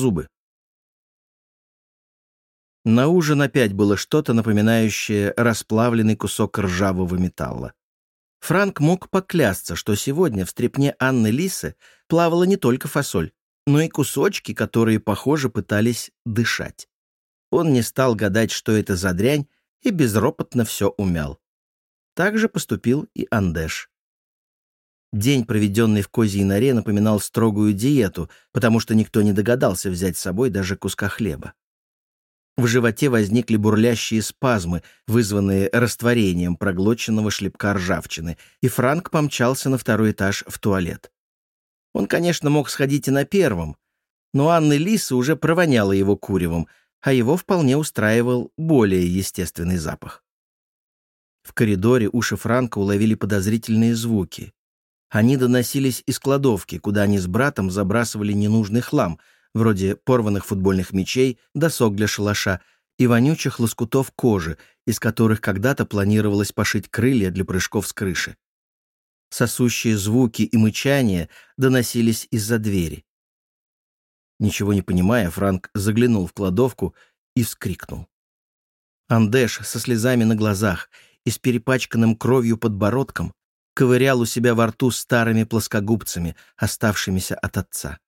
зубы. На ужин опять было что-то напоминающее расплавленный кусок ржавого металла. Франк мог поклясться, что сегодня в стрепне Анны Лисы плавала не только фасоль, но и кусочки, которые, похоже, пытались дышать. Он не стал гадать, что это за дрянь, и безропотно все умял. Так же поступил и Андеш. День, проведенный в козьей норе, напоминал строгую диету, потому что никто не догадался взять с собой даже куска хлеба. В животе возникли бурлящие спазмы, вызванные растворением проглоченного шлепка ржавчины, и Франк помчался на второй этаж в туалет. Он, конечно, мог сходить и на первом, но Анны Лиса уже провоняла его куревом, а его вполне устраивал более естественный запах. В коридоре уши Франка уловили подозрительные звуки. Они доносились из кладовки, куда они с братом забрасывали ненужный хлам — вроде порванных футбольных мячей, досок для шалаша и вонючих лоскутов кожи, из которых когда-то планировалось пошить крылья для прыжков с крыши. Сосущие звуки и мычания доносились из-за двери. Ничего не понимая, Франк заглянул в кладовку и вскрикнул. Андеш со слезами на глазах и с перепачканным кровью подбородком ковырял у себя во рту старыми плоскогубцами, оставшимися от отца.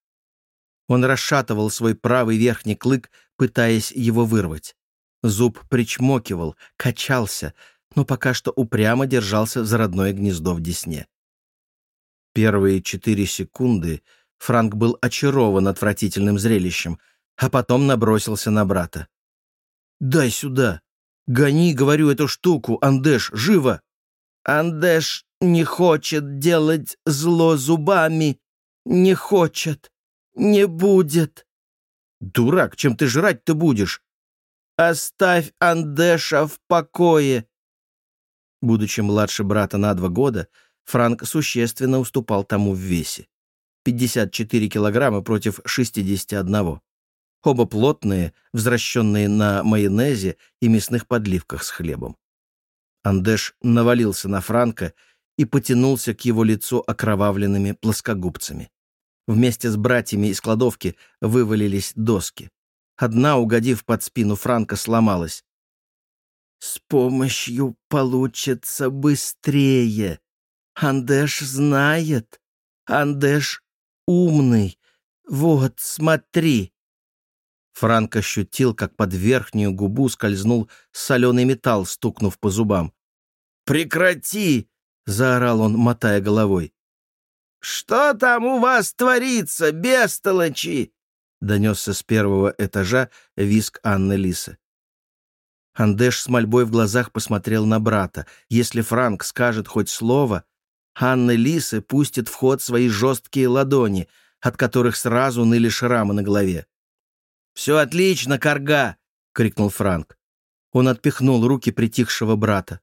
Он расшатывал свой правый верхний клык, пытаясь его вырвать. Зуб причмокивал, качался, но пока что упрямо держался за родное гнездо в десне. Первые четыре секунды Франк был очарован отвратительным зрелищем, а потом набросился на брата. «Дай сюда! Гони, говорю, эту штуку, Андеш, живо!» «Андеш не хочет делать зло зубами, не хочет!» «Не будет». «Дурак, чем ты жрать-то будешь?» «Оставь Андеша в покое». Будучи младше брата на два года, Франк существенно уступал тому в весе. 54 килограмма против 61. Оба плотные, возвращенные на майонезе и мясных подливках с хлебом. Андеш навалился на Франка и потянулся к его лицу окровавленными плоскогубцами. Вместе с братьями из кладовки вывалились доски. Одна, угодив под спину Франка, сломалась. «С помощью получится быстрее. Андеш знает. Андеш умный. Вот, смотри». Франк ощутил, как под верхнюю губу скользнул соленый металл, стукнув по зубам. «Прекрати!» — заорал он, мотая головой. «Что там у вас творится, бестолочи?» — донесся с первого этажа виск Анны Лисы. Андеш с мольбой в глазах посмотрел на брата. Если Франк скажет хоть слово, Анна Лисы пустит в ход свои жесткие ладони, от которых сразу ныли шрамы на голове. «Все отлично, корга!» — крикнул Франк. Он отпихнул руки притихшего брата.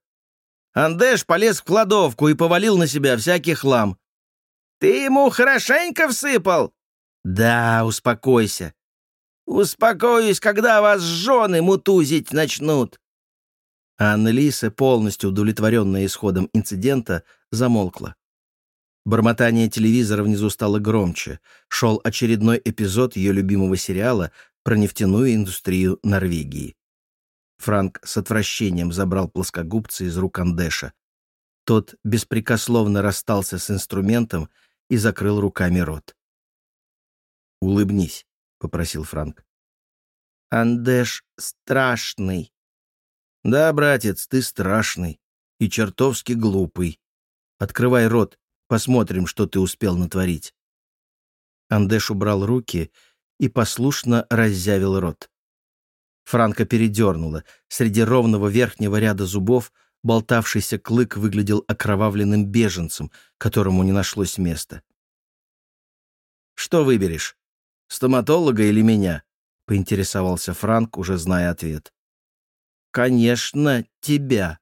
Андеш полез в кладовку и повалил на себя всякий хлам. Ты ему хорошенько всыпал?» «Да, успокойся». «Успокоюсь, когда вас жены мутузить начнут». Анна-Лиса, полностью удовлетворенная исходом инцидента, замолкла. Бормотание телевизора внизу стало громче. Шел очередной эпизод ее любимого сериала про нефтяную индустрию Норвегии. Франк с отвращением забрал плоскогубцы из рук Андеша. Тот беспрекословно расстался с инструментом и закрыл руками рот. «Улыбнись», — попросил Франк. «Андеш страшный». «Да, братец, ты страшный и чертовски глупый. Открывай рот, посмотрим, что ты успел натворить». Андеш убрал руки и послушно раззявил рот. Франка передернула. Среди ровного верхнего ряда зубов — болтавшийся клык выглядел окровавленным беженцем, которому не нашлось места. «Что выберешь, стоматолога или меня?» — поинтересовался Франк, уже зная ответ. «Конечно, тебя».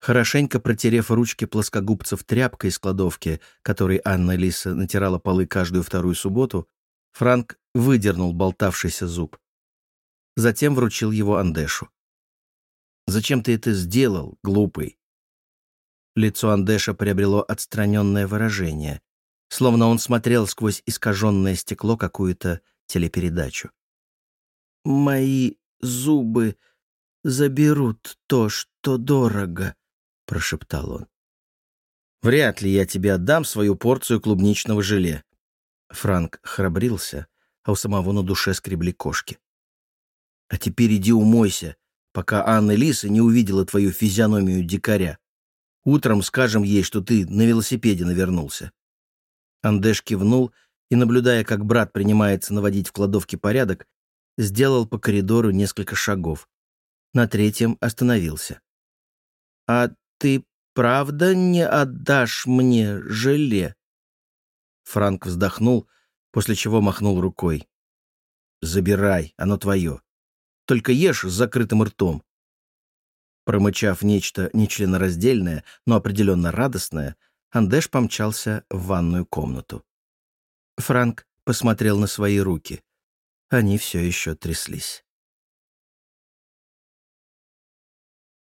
Хорошенько протерев ручки плоскогубцев тряпкой из кладовки, которой Анна Лиса натирала полы каждую вторую субботу, Франк выдернул болтавшийся зуб. Затем вручил его Андешу. Зачем ты это сделал, глупый?» Лицо Андеша приобрело отстраненное выражение, словно он смотрел сквозь искаженное стекло какую-то телепередачу. «Мои зубы заберут то, что дорого», — прошептал он. «Вряд ли я тебе отдам свою порцию клубничного желе». Франк храбрился, а у самого на душе скребли кошки. «А теперь иди умойся, пока Анна Лиса не увидела твою физиономию дикаря. Утром скажем ей, что ты на велосипеде навернулся». Андеш кивнул и, наблюдая, как брат принимается наводить в кладовке порядок, сделал по коридору несколько шагов. На третьем остановился. «А ты правда не отдашь мне желе?» Франк вздохнул, после чего махнул рукой. «Забирай, оно твое. Только ешь с закрытым ртом». Промычав нечто нечленораздельное, но определенно радостное, Андеш помчался в ванную комнату. Франк посмотрел на свои руки. Они все еще тряслись.